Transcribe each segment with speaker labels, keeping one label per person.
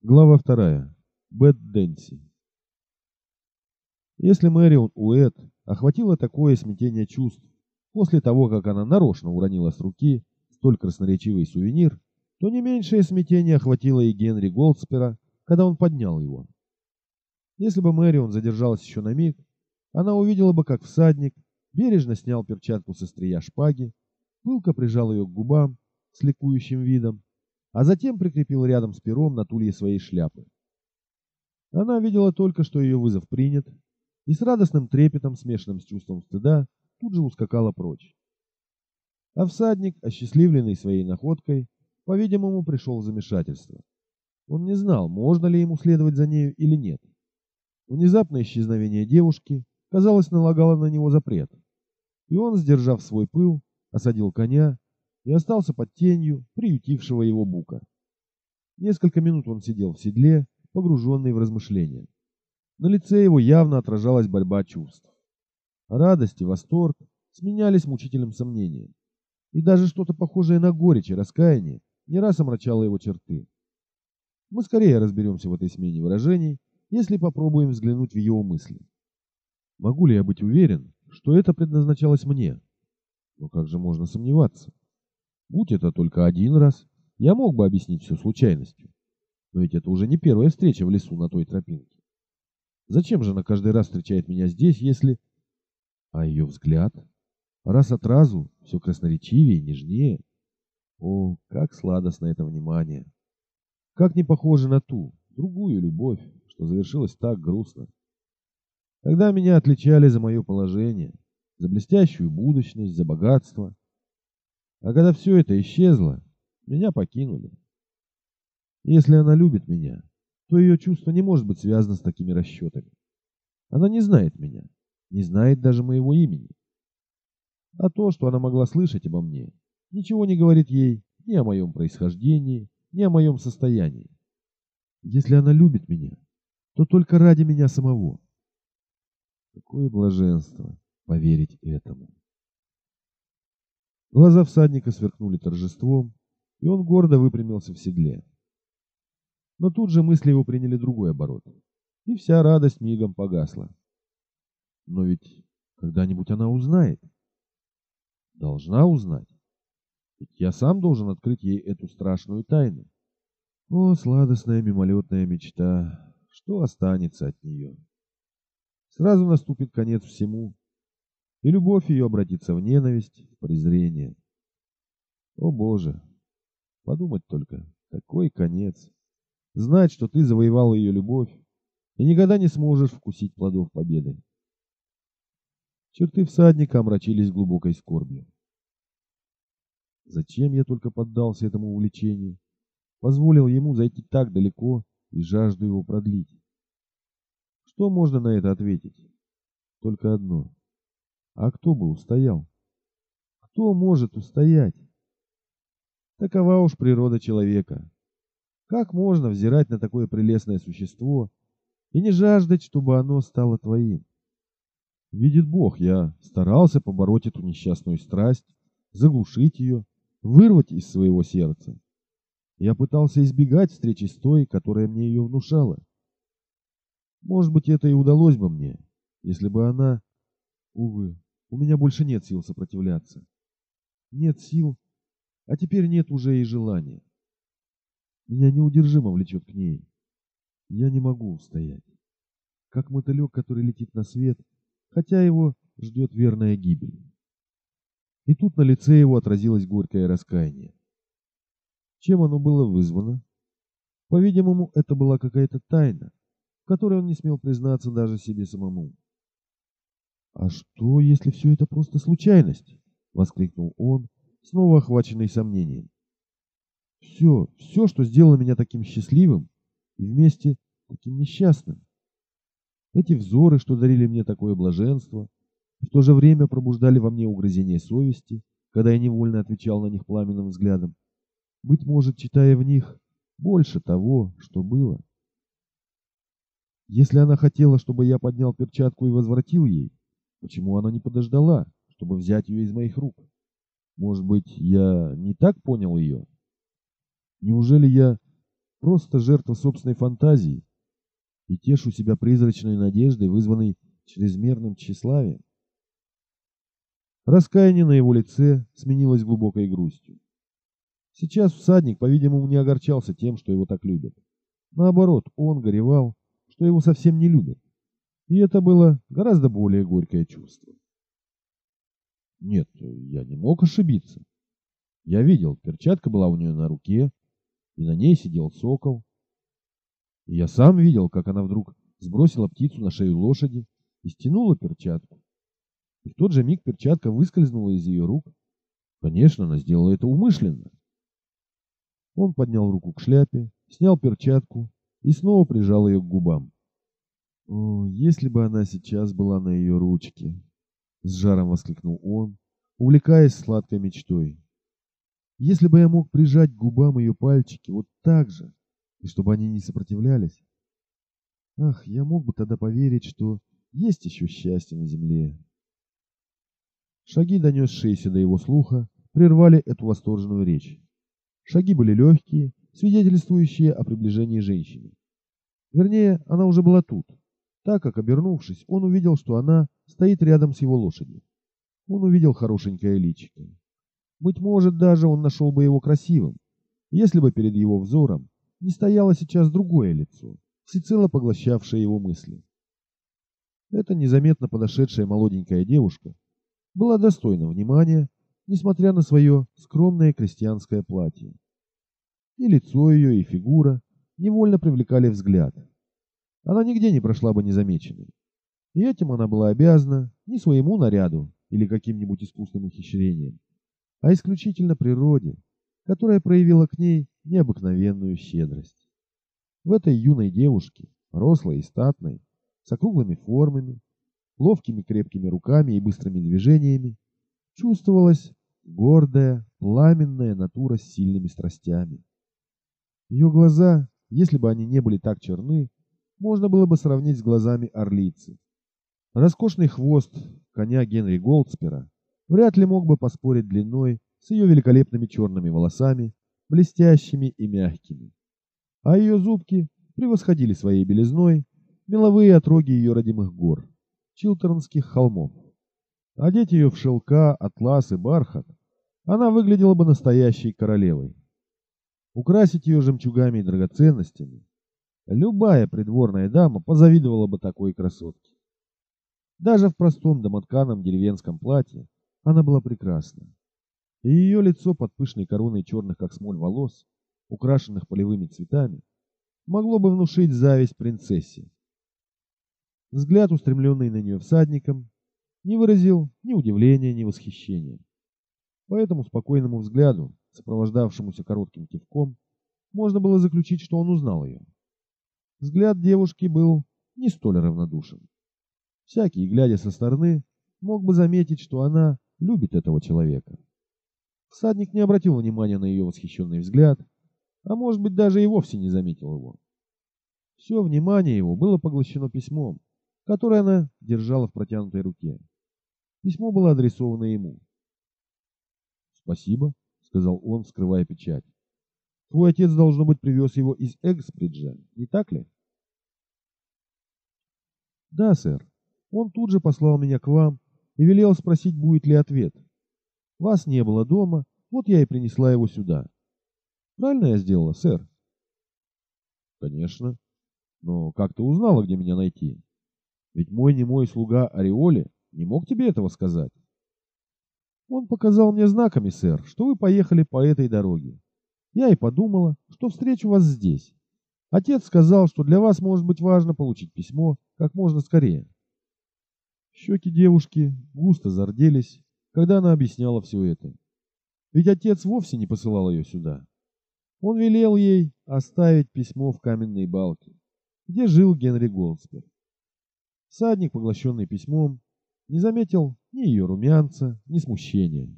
Speaker 1: Глава вторая. Бэт Дэнси. Если Мэрион Уэт охватило такое смятение чувств после того, как она нарочно уронила с руки столь красноречивый сувенир, то не меньшее смятение охватило и Генри Голдспера, когда он поднял его. Если бы Мэрион задержалась еще на миг, она увидела бы, как всадник бережно снял перчатку со острия шпаги, пылко прижал ее к губам с ликующим видом а затем прикрепил рядом с пером на тулье своей шляпы. Она видела только, что ее вызов принят, и с радостным трепетом, смешанным с чувством стыда, тут же ускакала прочь. А всадник, осчастливленный своей находкой, по-видимому, пришел в замешательство. Он не знал, можно ли ему следовать за нею или нет. Внезапное исчезновение девушки, казалось, налагало на него запрет. И он, сдержав свой пыл, осадил коня и остался под тенью приютившего его бука. Несколько минут он сидел в седле, погруженный в размышления. На лице его явно отражалась борьба чувств. Радость и восторг сменялись мучительным сомнением. И даже что-то похожее на горечь и раскаяние не раз омрачало его черты. Мы скорее разберемся в этой смене выражений, если попробуем взглянуть в его мысли. Могу ли я быть уверен, что это предназначалось мне? Но как же можно сомневаться? Будь это только один раз, я мог бы объяснить все случайностью. Но ведь это уже не первая встреча в лесу на той тропинке. Зачем же она каждый раз встречает меня здесь, если... А ее взгляд? Раз от разу, все красноречивее нежнее. О, как сладостно это внимание! Как не похоже на ту, другую любовь, что завершилась так грустно. Тогда меня отличали за мое положение, за блестящую будущность, за богатство, а когда все это исчезло, меня покинули. Если она любит меня, то ее чувство не может быть связано с такими расчетами. Она не знает меня, не знает даже моего имени. А то, что она могла слышать обо мне, ничего не говорит ей ни о моем происхождении, ни о моем состоянии. Если она любит меня, то только ради меня самого. Какое блаженство поверить этому. Глаза всадника сверкнули торжеством, и он гордо выпрямился в седле. Но тут же мысли его приняли другой оборот, и вся радость мигом погасла. Но ведь когда-нибудь она узнает. Должна узнать. Ведь я сам должен открыть ей эту страшную тайну. О, сладостная мимолетная мечта, что останется от нее? Сразу наступит конец всему, и любовь ее обратится в ненависть, в презрение. О Боже! Подумать только, какой конец! Знать, что ты завоевал ее любовь, и никогда не сможешь вкусить плодов победы. Черты всадника омрачились глубокой скорбью. Зачем я только поддался этому увлечению? Позволил ему зайти так далеко и жажду его продлить. Что можно на это ответить? Только одно. А кто бы устоял? Кто может устоять? Такова уж природа человека. Как можно взирать на такое прелестное существо и не жаждать, чтобы оно стало твоим? Видит Бог, я старался побороть эту несчастную страсть, заглушить ее, вырвать из своего сердца. Я пытался избегать встречи с той, которая мне ее внушала. Может быть, это и удалось бы мне, если бы она, увы, у меня больше нет сил сопротивляться. Нет сил, а теперь нет уже и желания. Меня неудержимо влечет к ней. Я не могу устоять. Как мотылек, который летит на свет, хотя его ждет верная гибель. И тут на лице его отразилось горькое раскаяние. Чем оно было вызвано? По-видимому, это была какая-то тайна, в которой он не смел признаться даже себе самому. «А что, если все это просто случайность?» — воскликнул он, снова охваченный сомнением. «Все, все, что сделало меня таким счастливым и вместе таким несчастным. Эти взоры, что дарили мне такое блаженство, в то же время пробуждали во мне угрызение совести, когда я невольно отвечал на них пламенным взглядом, быть может, читая в них больше того, что было. Если она хотела, чтобы я поднял перчатку и возвратил ей, Почему она не подождала, чтобы взять ее из моих рук? Может быть, я не так понял ее? Неужели я просто жертва собственной фантазии и тешу себя призрачной надеждой, вызванной чрезмерным тщеславием. Раскаяние на его лице сменилось глубокой грустью. Сейчас всадник, по-видимому, не огорчался тем, что его так любят. Наоборот, он горевал, что его совсем не любят. И это было гораздо более горькое чувство. Нет, я не мог ошибиться. Я видел, перчатка была у нее на руке, и на ней сидел сокол. И я сам видел, как она вдруг сбросила птицу на шею лошади и стянула перчатку. И в тот же миг перчатка выскользнула из ее рук. Конечно, она сделала это умышленно. Он поднял руку к шляпе, снял перчатку и снова прижал ее к губам. О, если бы она сейчас была на ее ручке! С жаром воскликнул он, увлекаясь сладкой мечтой. Если бы я мог прижать к губам ее пальчики вот так же, и чтобы они не сопротивлялись. Ах, я мог бы тогда поверить, что есть еще счастье на земле. Шаги, донесшиеся до его слуха, прервали эту восторженную речь. Шаги были легкие, свидетельствующие о приближении женщины. Вернее, она уже была тут, так как, обернувшись, он увидел, что она стоит рядом с его лошадью. Он увидел хорошенькое личико. Быть может, даже он нашел бы его красивым, если бы перед его взором не стояло сейчас другое лицо, всецело поглощавшее его мысли. Эта незаметно подошедшая молоденькая девушка была достойна внимания несмотря на свое скромное крестьянское платье. И лицо ее, и фигура невольно привлекали взгляд. Она нигде не прошла бы незамеченной. И этим она была обязана не своему наряду или каким-нибудь искусным ухищрением, а исключительно природе, которая проявила к ней необыкновенную щедрость. В этой юной девушке, рослой и статной, с округлыми формами, ловкими крепкими руками и быстрыми движениями, чувствовалась гордая, пламенная натура с сильными страстями. Ее глаза, если бы они не были так черны, можно было бы сравнить с глазами орлицы. Роскошный хвост коня Генри Голдспера вряд ли мог бы поспорить длиной с ее великолепными черными волосами, блестящими и мягкими. А ее зубки превосходили своей белизной меловые отроги ее родимых гор, Чилтернских холмов. Одеть ее в шелка, атлас и бархат она выглядела бы настоящей королевой. Украсить ее жемчугами и драгоценностями любая придворная дама позавидовала бы такой красотке. Даже в простом домотканом деревенском платье она была прекрасна. И ее лицо под пышной короной черных как смоль волос, украшенных полевыми цветами, могло бы внушить зависть принцессе. Взгляд, устремленный на нее всадником, не выразил ни удивления, ни восхищения. По этому спокойному взгляду, сопровождавшемуся коротким кивком, можно было заключить, что он узнал ее. Взгляд девушки был не столь равнодушен. Всякий, глядя со стороны, мог бы заметить, что она любит этого человека. Всадник не обратил внимания на ее восхищенный взгляд, а может быть даже и вовсе не заметил его. Все внимание его было поглощено письмом, которое она держала в протянутой руке. Письмо было адресовано ему. «Спасибо», — сказал он, скрывая печать. «Твой отец, должно быть, привез его из Эксбриджа, не так ли?» «Да, сэр. Он тут же послал меня к вам и велел спросить, будет ли ответ. Вас не было дома, вот я и принесла его сюда. Правильно я сделала, сэр?» «Конечно. Но как ты узнала, где меня найти? Ведь мой немой слуга Ореоли не мог тебе этого сказать». Он показал мне знаками, сэр, что вы поехали по этой дороге. Я и подумала, что встречу вас здесь. Отец сказал, что для вас может быть важно получить письмо как можно скорее. Щеки девушки густо зарделись, когда она объясняла все это. Ведь отец вовсе не посылал ее сюда. Он велел ей оставить письмо в каменной балке, где жил Генри Голдспер. Садник, поглощенный письмом, не заметил ни ее румянца, ни смущения.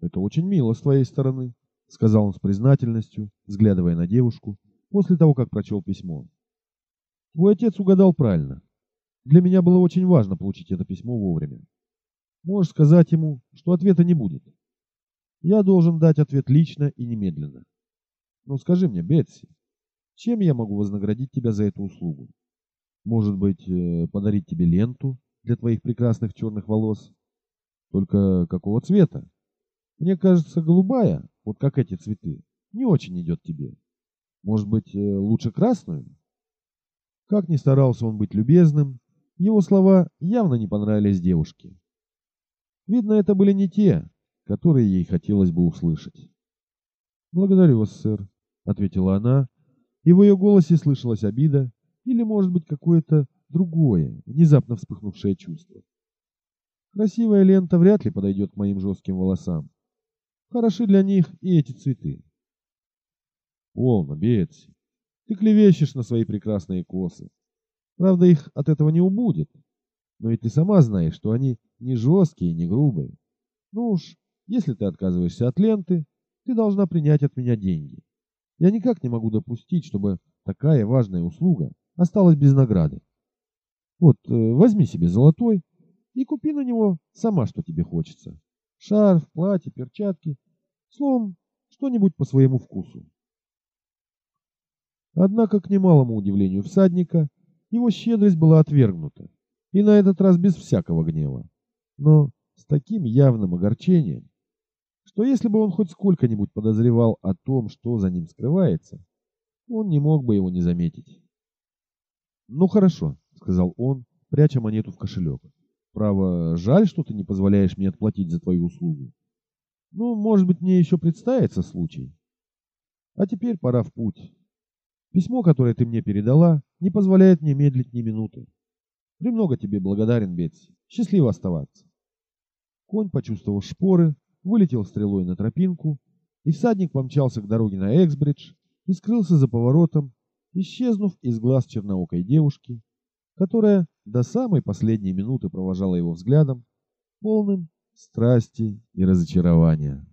Speaker 1: «Это очень мило с твоей стороны», — сказал он с признательностью, взглядывая на девушку, после того, как прочел письмо. «Твой отец угадал правильно. Для меня было очень важно получить это письмо вовремя. Можешь сказать ему, что ответа не будет. Я должен дать ответ лично и немедленно. Ну скажи мне, Бетси, чем я могу вознаградить тебя за эту услугу? Может быть, э, подарить тебе ленту для твоих прекрасных черных волос? Только какого цвета? Мне кажется, голубая, вот как эти цветы, не очень идет тебе. Может быть, э, лучше красную? Как ни старался он быть любезным, его слова явно не понравились девушке. Видно, это были не те, которые ей хотелось бы услышать. «Благодарю вас, сэр», — ответила она, и в ее голосе слышалась обида или, может быть, какое-то другое, внезапно вспыхнувшее чувство. Красивая лента вряд ли подойдет к моим жестким волосам. Хороши для них и эти цветы. Полно, Бетси. Ты клевещешь на свои прекрасные косы. Правда, их от этого не убудет. Но и ты сама знаешь, что они не жесткие не грубые. Ну уж, если ты отказываешься от ленты, ты должна принять от меня деньги. Я никак не могу допустить, чтобы такая важная услуга осталась без награды. Вот, э, возьми себе золотой и купи на него сама, что тебе хочется. Шарф, платье, перчатки. Словом, что-нибудь по своему вкусу. Однако, к немалому удивлению всадника, его щедрость была отвергнута, и на этот раз без всякого гнева, но с таким явным огорчением, что если бы он хоть сколько-нибудь подозревал о том, что за ним скрывается, он не мог бы его не заметить. «Ну хорошо», — сказал он, пряча монету в кошелек. «Право, жаль, что ты не позволяешь мне отплатить за твою услугу. Ну, может быть, мне еще представится случай. А теперь пора в путь. Письмо, которое ты мне передала, не позволяет мне медлить ни минуты. Премного тебе благодарен, Бетси. Счастливо оставаться. Конь, почувствовав шпоры, вылетел стрелой на тропинку, и всадник помчался к дороге на Эксбридж и скрылся за поворотом, исчезнув из глаз черноокой девушки, которая до самой последней минуты провожала его взглядом, полным страсти и разочарования.